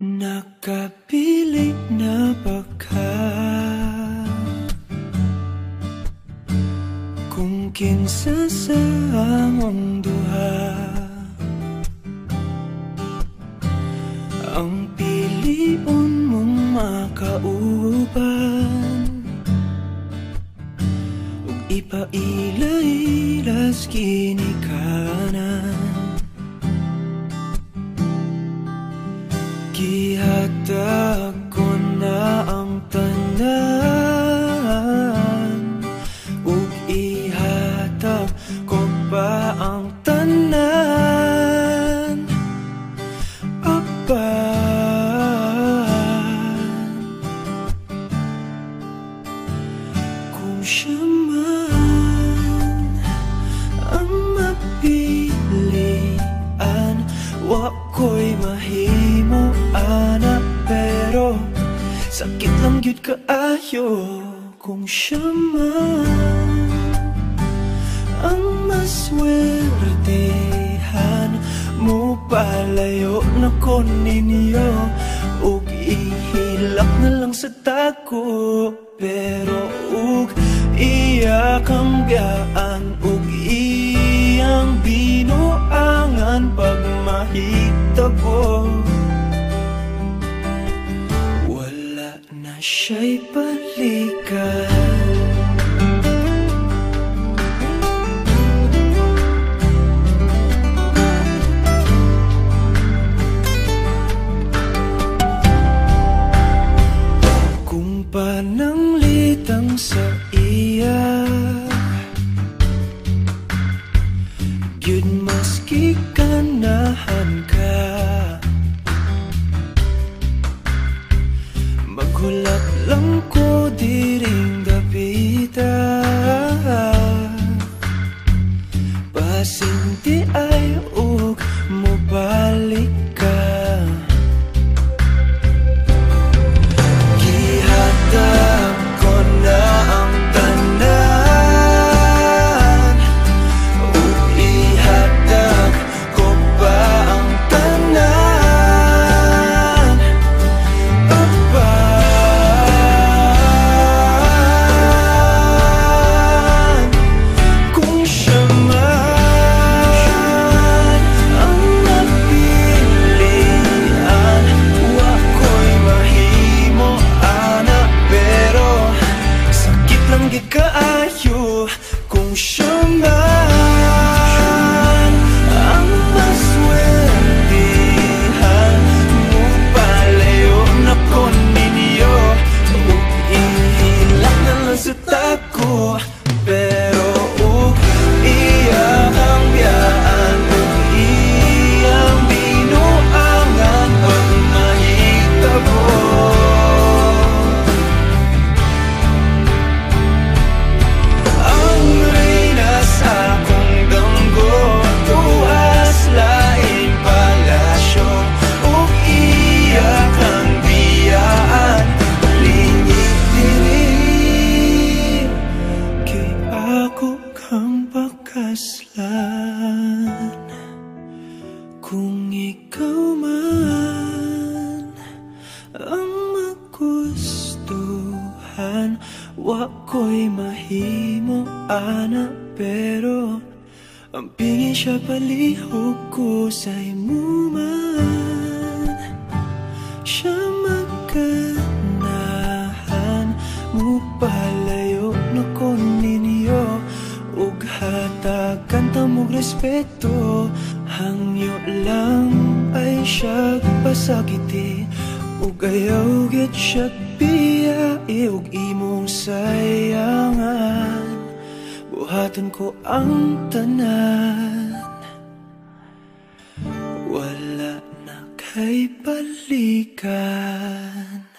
Nakapili na ba ka? Kung kinsa sa among duha? Ang pilion mong makauban. Ug ipailay-las kinikanan Gihatag ko na ang tanan. Ug ihatag ko pa ang tanan. Apan Kung siya man ang mapilian Wa Sakit lang yun kaayo kung siya man. Ang maswertehan mo palayo na ko ninyo Ug ihilak na lang sa tako Pero ug iya kang biyaan siya'y balikan. Kung pananglitang sa iya lang Wa ko'y mahimo ana pero Ang pingin siya palihog ko sa imo man Siya magkanahan mo palayo na ko ninyo. Ug hatagan ta mong respeto Hangyo lang ay siya pasakiti Ug ayaw git siya biyai Ug imong sayangan. Buhatan ko ang tanan. Wala na kay balikan